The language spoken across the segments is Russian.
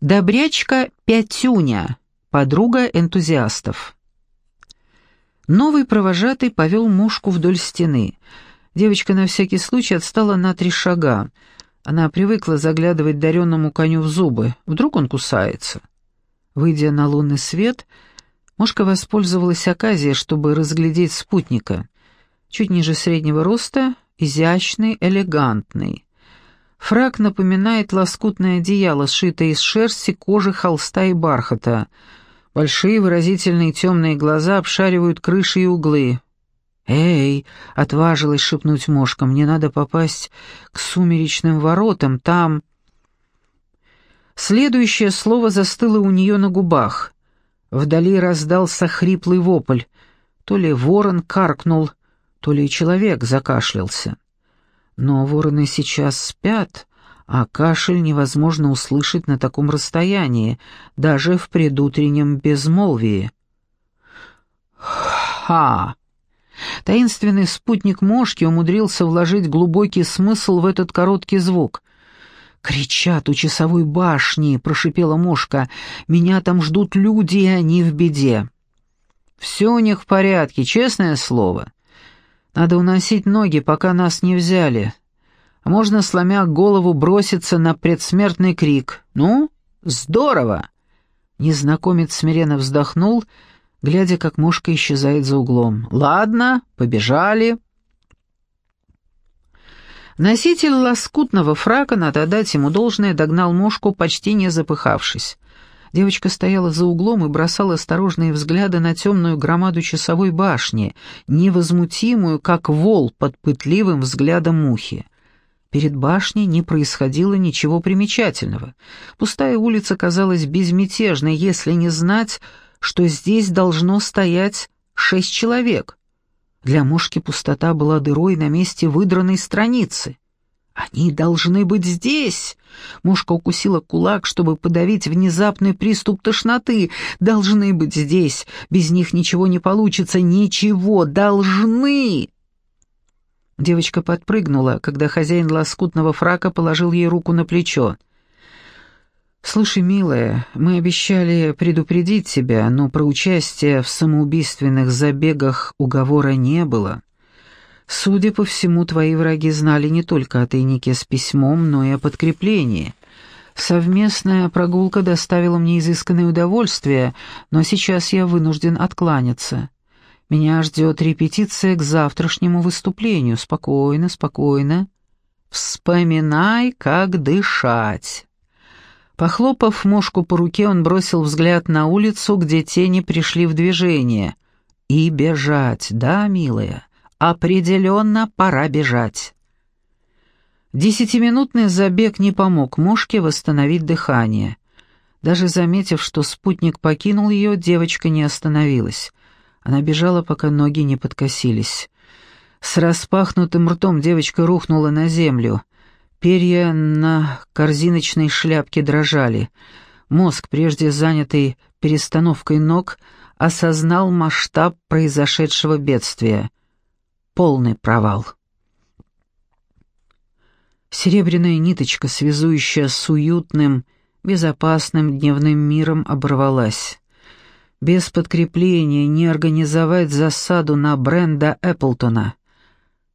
Добрячка Пятюня, подруга энтузиастов. Новый провожатый повел мушку вдоль стены. Девочка на всякий случай отстала на три шага. Она привыкла заглядывать дареному коню в зубы. Вдруг он кусается. Выйдя на лунный свет, мушка воспользовалась оказией, чтобы разглядеть спутника. Чуть ниже среднего роста, изящный, элегантный. Фрак напоминает лоскутное одеяло, сшитое из шерсти, кожи, холста и бархата. Большие выразительные темные глаза обшаривают крыши и углы. «Эй!» — отважилась шепнуть мошка. «Мне надо попасть к сумеречным воротам, там...» Следующее слово застыло у нее на губах. Вдали раздался хриплый вопль. То ли ворон каркнул, то ли человек закашлялся. Но вороны сейчас спят, а кашель невозможно услышать на таком расстоянии, даже в предутреннем безмолвии. Ха! Таинственный спутник мошки умудрился вложить глубокий смысл в этот короткий звук. «Кричат у часовой башни!» — прошипела мошка. «Меня там ждут люди, и они в беде». «Все у них в порядке, честное слово. Надо уносить ноги, пока нас не взяли. А можно, сломя голову, броситься на предсмертный крик. Ну, здорово!» Незнакомец смиренно вздохнул, глядя, как мушка исчезает за углом. «Ладно, побежали». Носитель лоскутного фрака, надо отдать ему должное, догнал мушку, почти не запыхавшись. Девочка стояла за углом и бросала осторожные взгляды на темную громаду часовой башни, невозмутимую, как вол под пытливым взглядом мухи. Перед башней не происходило ничего примечательного. Пустая улица казалась безмятежной, если не знать, что здесь должно стоять шесть человек. Для мушки пустота была дырой на месте выдранной страницы. «Они должны быть здесь!» Мушка укусила кулак, чтобы подавить внезапный приступ тошноты. «Должны быть здесь! Без них ничего не получится! Ничего! Должны!» Девочка подпрыгнула, когда хозяин лоскутного фрака положил ей руку на плечо. «Слушай, милая, мы обещали предупредить тебя, но про участие в самоубийственных забегах уговора не было. Судя по всему, твои враги знали не только о тайнике с письмом, но и о подкреплении. Совместная прогулка доставила мне изысканное удовольствие, но сейчас я вынужден откланяться. Меня ждет репетиция к завтрашнему выступлению. Спокойно, спокойно. Вспоминай, как дышать». Похлопав мушку по руке, он бросил взгляд на улицу, где тени пришли в движение. «И бежать, да, милая?» Определенно пора бежать. Десятиминутный забег не помог мушке восстановить дыхание. Даже заметив, что спутник покинул ее, девочка не остановилась. Она бежала, пока ноги не подкосились. С распахнутым ртом девочка рухнула на землю. Перья на корзиночной шляпке дрожали. Мозг, прежде занятый перестановкой ног, осознал масштаб произошедшего бедствия полный провал. Серебряная ниточка, связующая с уютным, безопасным дневным миром, оборвалась. Без подкрепления не организовать засаду на Бренда Эпплтона.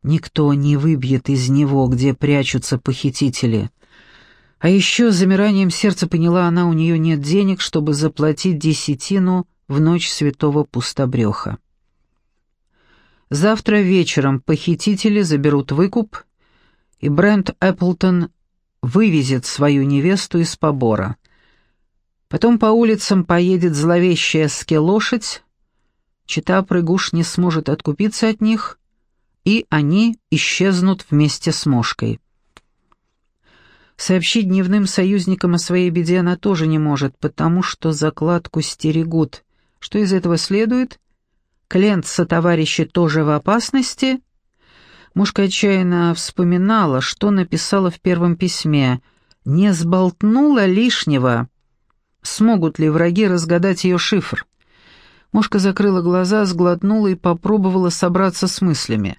Никто не выбьет из него, где прячутся похитители. А еще замиранием сердца поняла она, у нее нет денег, чтобы заплатить десятину в ночь святого пустобреха. Завтра вечером похитители заберут выкуп, и Брент Эпплтон вывезет свою невесту из побора. Потом по улицам поедет зловещая скелошадь, чита прыгуш не сможет откупиться от них, и они исчезнут вместе с мошкой. Сообщить дневным союзникам о своей беде она тоже не может, потому что закладку стерегут. Что из этого следует? Клент сотоварищи тоже в опасности? Мушка отчаянно вспоминала, что написала в первом письме. Не сболтнула лишнего. Смогут ли враги разгадать ее шифр? Мушка закрыла глаза, сглотнула и попробовала собраться с мыслями.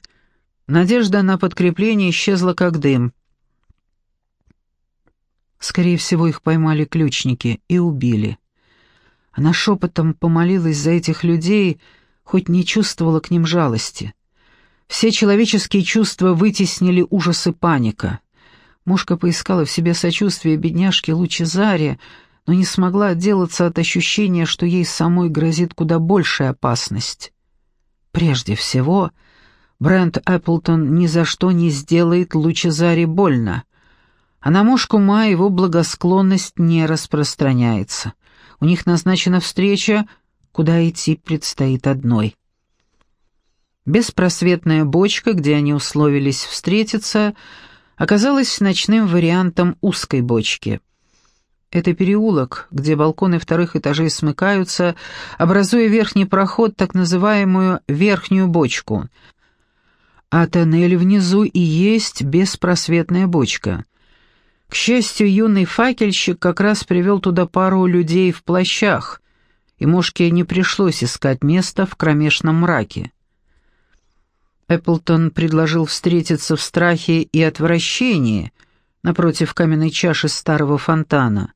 Надежда на подкрепление исчезла как дым. Скорее всего, их поймали ключники и убили. Она шепотом помолилась за этих людей, хоть не чувствовала к ним жалости. Все человеческие чувства вытеснили ужас и паника. Мушка поискала в себе сочувствие бедняжки Лучезаре, но не смогла отделаться от ощущения, что ей самой грозит куда большая опасность. Прежде всего, Брент Эпплтон ни за что не сделает Лучезаре больно, а на мушку Ма его благосклонность не распространяется. У них назначена встреча, куда идти предстоит одной. Беспросветная бочка, где они условились встретиться, оказалась ночным вариантом узкой бочки. Это переулок, где балконы вторых этажей смыкаются, образуя верхний проход, так называемую «верхнюю бочку». А тоннель внизу и есть беспросветная бочка. К счастью, юный факельщик как раз привел туда пару людей в плащах, и Мошке не пришлось искать место в кромешном мраке. Эпплтон предложил встретиться в страхе и отвращении напротив каменной чаши старого фонтана.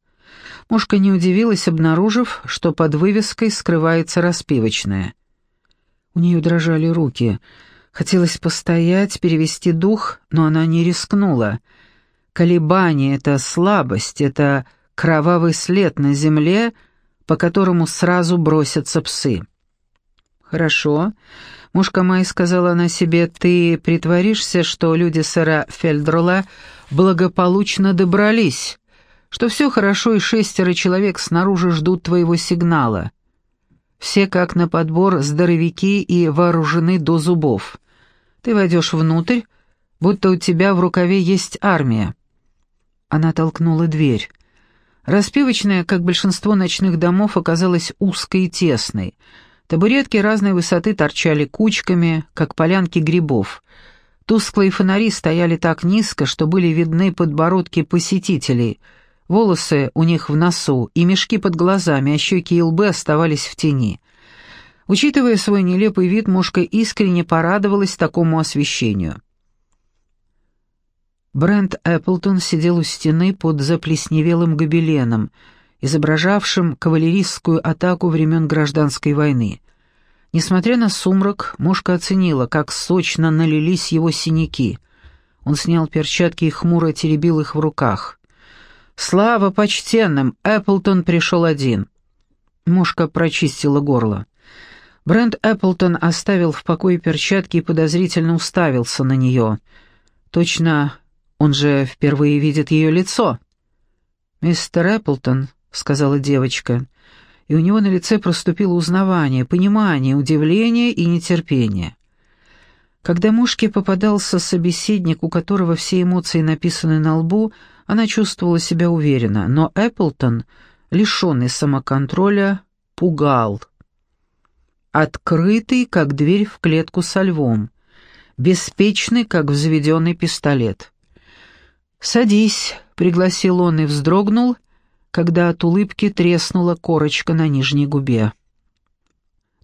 Мушка не удивилась, обнаружив, что под вывеской скрывается распивочная. У нее дрожали руки. Хотелось постоять, перевести дух, но она не рискнула. Колебание — это слабость, это кровавый след на земле, по которому сразу бросятся псы. «Хорошо», Мушка Май сказала она себе, «Ты притворишься, что люди сэра Фельдрола благополучно добрались, что все хорошо и шестеро человек снаружи ждут твоего сигнала. Все как на подбор здоровяки и вооружены до зубов. Ты войдешь внутрь, будто у тебя в рукаве есть армия». Она толкнула дверь. Распивочная, как большинство ночных домов, оказалась узкой и тесной — Табуретки разной высоты торчали кучками, как полянки грибов. Тусклые фонари стояли так низко, что были видны подбородки посетителей. Волосы у них в носу и мешки под глазами, а щеки и лбы оставались в тени. Учитывая свой нелепый вид, мушка искренне порадовалась такому освещению. Брент Эпплтон сидел у стены под заплесневелым гобеленом — изображавшим кавалерийскую атаку времен Гражданской войны. Несмотря на сумрак, мушка оценила, как сочно налились его синяки. Он снял перчатки и хмуро теребил их в руках. «Слава почтенным! Эпплтон пришел один!» Мушка прочистила горло. Брент Эпплтон оставил в покое перчатки и подозрительно уставился на нее. Точно, он же впервые видит ее лицо. «Мистер Эпплтон», — сказала девочка, и у него на лице проступило узнавание, понимание, удивление и нетерпение. Когда мушке попадался собеседник, у которого все эмоции написаны на лбу, она чувствовала себя уверенно, но Эпплтон, лишенный самоконтроля, пугал. Открытый, как дверь в клетку со львом, беспечный, как взведенный пистолет. «Садись», — пригласил он и вздрогнул, — когда от улыбки треснула корочка на нижней губе.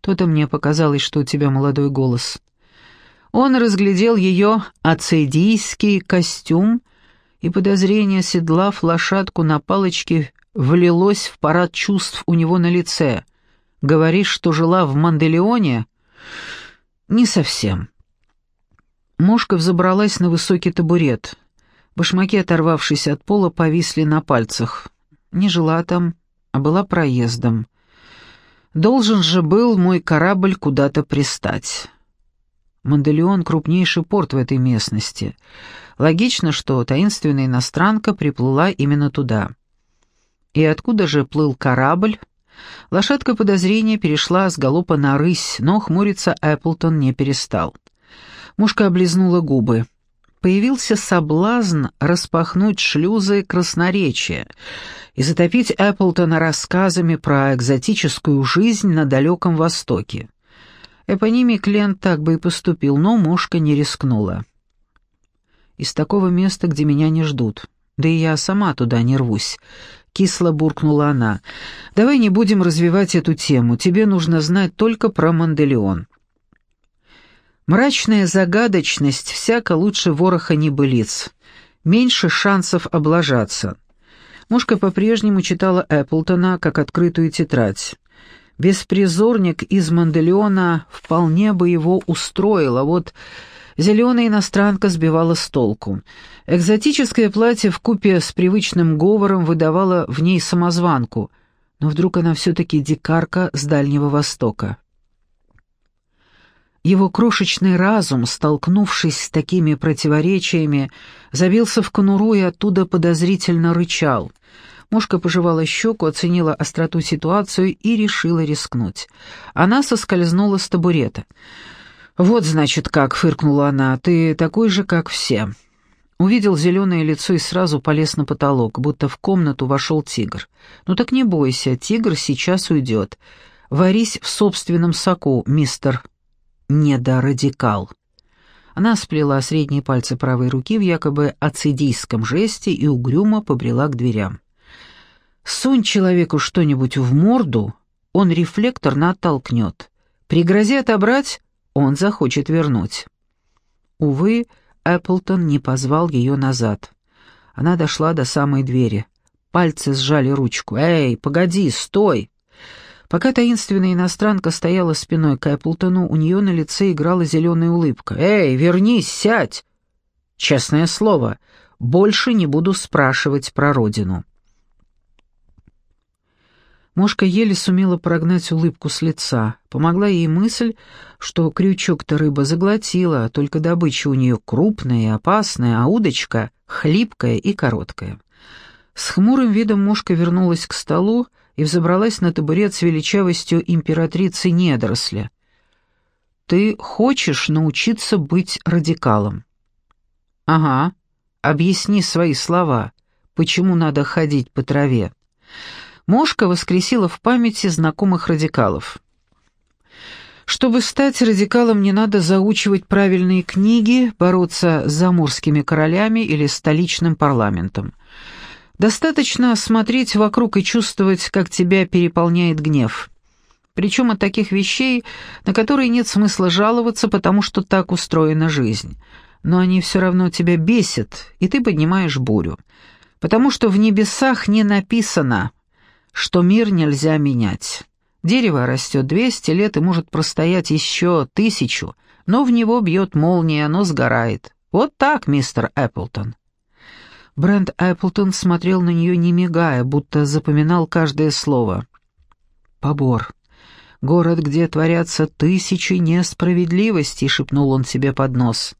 То-то мне показалось, что у тебя молодой голос. Он разглядел ее ацидийский костюм, и подозрение, седлав лошадку на палочке, влилось в парад чувств у него на лице. «Говоришь, что жила в Манделеоне?» «Не совсем». Мушка взобралась на высокий табурет. Башмаки, оторвавшись от пола, повисли на пальцах не жила там, а была проездом. Должен же был мой корабль куда-то пристать. Манделеон — крупнейший порт в этой местности. Логично, что таинственная иностранка приплыла именно туда. И откуда же плыл корабль? Лошадка подозрения перешла с галопа на рысь, но хмуриться Эпплтон не перестал. Мушка облизнула губы появился соблазн распахнуть шлюзы красноречия и затопить Эпплтона рассказами про экзотическую жизнь на далеком Востоке. Эпонимий Клент так бы и поступил, но мушка не рискнула. «Из такого места, где меня не ждут. Да и я сама туда не рвусь», — кисло буркнула она. «Давай не будем развивать эту тему. Тебе нужно знать только про Манделеон». Мрачная загадочность всяко лучше вороха небылиц, меньше шансов облажаться. Мушка по-прежнему читала Эпплтона как открытую тетрадь. Беспризорник из Манделеона вполне бы его устроил, а вот зеленая иностранка сбивала с толку. Экзотическое платье в купе с привычным говором выдавало в ней самозванку, но вдруг она все-таки дикарка с Дальнего Востока. Его крошечный разум, столкнувшись с такими противоречиями, забился в конуру и оттуда подозрительно рычал. Мушка пожевала щеку, оценила остроту ситуацию и решила рискнуть. Она соскользнула с табурета. «Вот, значит, как», — фыркнула она, — «ты такой же, как все». Увидел зеленое лицо и сразу полез на потолок, будто в комнату вошел тигр. «Ну так не бойся, тигр сейчас уйдет. Варись в собственном соку, мистер недорадикал. Она сплела средние пальцы правой руки в якобы ацидийском жесте и угрюмо побрела к дверям. Сунь человеку что-нибудь в морду, он рефлекторно оттолкнет. Пригрози отобрать, он захочет вернуть. Увы, Эпплтон не позвал ее назад. Она дошла до самой двери. Пальцы сжали ручку. «Эй, погоди, стой!» Пока таинственная иностранка стояла спиной к Эпплтону, у нее на лице играла зеленая улыбка. «Эй, вернись, сядь!» «Честное слово, больше не буду спрашивать про родину». Мошка еле сумела прогнать улыбку с лица. Помогла ей мысль, что крючок-то рыба заглотила, только добыча у нее крупная и опасная, а удочка — хлипкая и короткая. С хмурым видом Мошка вернулась к столу и взобралась на табурет с величавостью императрицы недоросля. «Ты хочешь научиться быть радикалом?» «Ага. Объясни свои слова. Почему надо ходить по траве?» Мошка воскресила в памяти знакомых радикалов. Чтобы стать радикалом, не надо заучивать правильные книги, бороться с заморскими королями или столичным парламентом. Достаточно смотреть вокруг и чувствовать, как тебя переполняет гнев. Причем от таких вещей, на которые нет смысла жаловаться, потому что так устроена жизнь. Но они все равно тебя бесят, и ты поднимаешь бурю. Потому что в небесах не написано, что мир нельзя менять. Дерево растет 200 лет и может простоять еще тысячу, но в него бьет молния, оно сгорает. Вот так, мистер Эпплтон. Брент Эпплтон смотрел на нее не мигая, будто запоминал каждое слово. «Побор. Город, где творятся тысячи несправедливостей», — шепнул он себе под нос.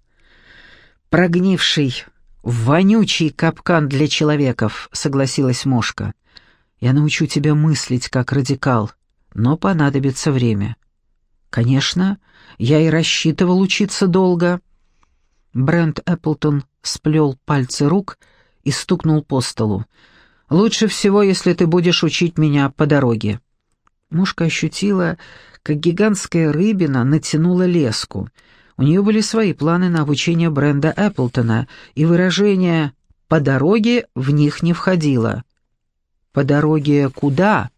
«Прогнивший, вонючий капкан для человеков», — согласилась Мошка. «Я научу тебя мыслить как радикал, но понадобится время». «Конечно, я и рассчитывал учиться долго». Брент Эпплтон сплел пальцы рук — и стукнул по столу. «Лучше всего, если ты будешь учить меня по дороге». Мушка ощутила, как гигантская рыбина натянула леску. У нее были свои планы на обучение Бренда Эпплтона, и выражение «по дороге» в них не входило. «По дороге куда?»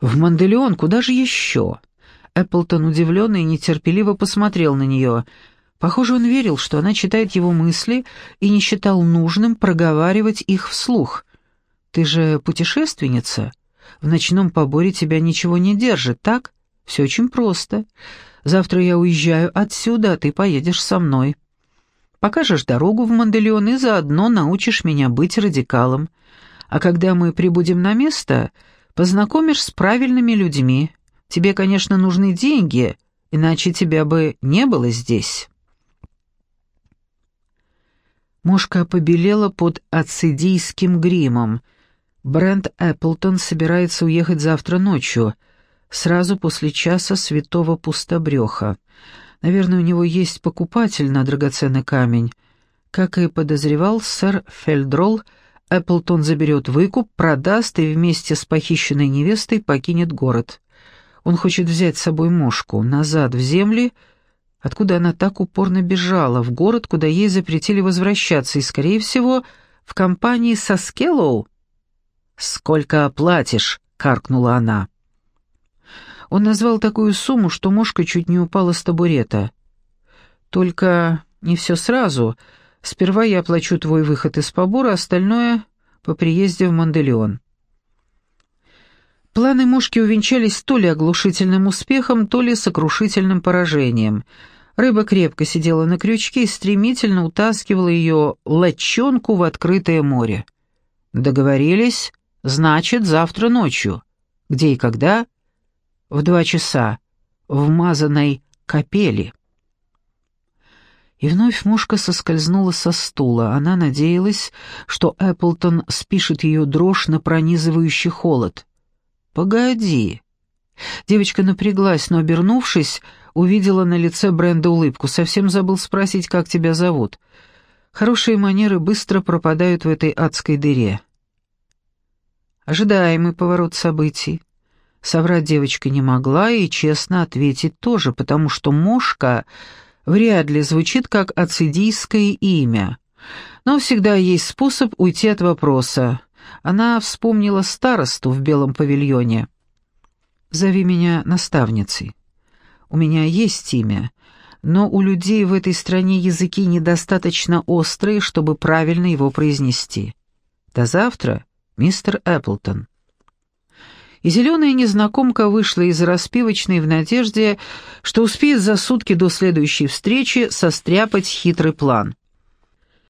«В Манделеон, куда же еще?» Эпплтон удивленно и нетерпеливо посмотрел на нее — Похоже, он верил, что она читает его мысли и не считал нужным проговаривать их вслух. «Ты же путешественница. В ночном поборе тебя ничего не держит, так? Все очень просто. Завтра я уезжаю отсюда, а ты поедешь со мной. Покажешь дорогу в Манделеон и заодно научишь меня быть радикалом. А когда мы прибудем на место, познакомишь с правильными людьми. Тебе, конечно, нужны деньги, иначе тебя бы не было здесь». Мошка побелела под ацидийским гримом. Брент Эпплтон собирается уехать завтра ночью, сразу после часа святого пустобреха. Наверное, у него есть покупатель на драгоценный камень. Как и подозревал сэр Фельдролл, Эпплтон заберет выкуп, продаст и вместе с похищенной невестой покинет город. Он хочет взять с собой мошку назад в земли откуда она так упорно бежала, в город, куда ей запретили возвращаться, и, скорее всего, в компании со Скеллоу. «Сколько оплатишь?» — каркнула она. Он назвал такую сумму, что мошка чуть не упала с табурета. «Только не все сразу. Сперва я оплачу твой выход из побора, остальное по приезде в Манделеон. Планы мушки увенчались то ли оглушительным успехом, то ли сокрушительным поражением. Рыба крепко сидела на крючке и стремительно утаскивала ее лочонку в открытое море. Договорились, значит, завтра ночью. Где и когда? В два часа. В мазанной капели. И вновь мушка соскользнула со стула. Она надеялась, что Эпплтон спишет ее дрожь на пронизывающий холод. «Погоди». Девочка напряглась, но, обернувшись, увидела на лице Бренда улыбку. «Совсем забыл спросить, как тебя зовут. Хорошие манеры быстро пропадают в этой адской дыре». Ожидаемый поворот событий. Соврать девочка не могла и честно ответить тоже, потому что Мошка вряд ли звучит как ацидийское имя. Но всегда есть способ уйти от вопроса. Она вспомнила старосту в белом павильоне. «Зови меня наставницей. У меня есть имя, но у людей в этой стране языки недостаточно острые, чтобы правильно его произнести. До завтра, мистер Эпплтон» и зеленая незнакомка вышла из распивочной в надежде, что успеет за сутки до следующей встречи состряпать хитрый план.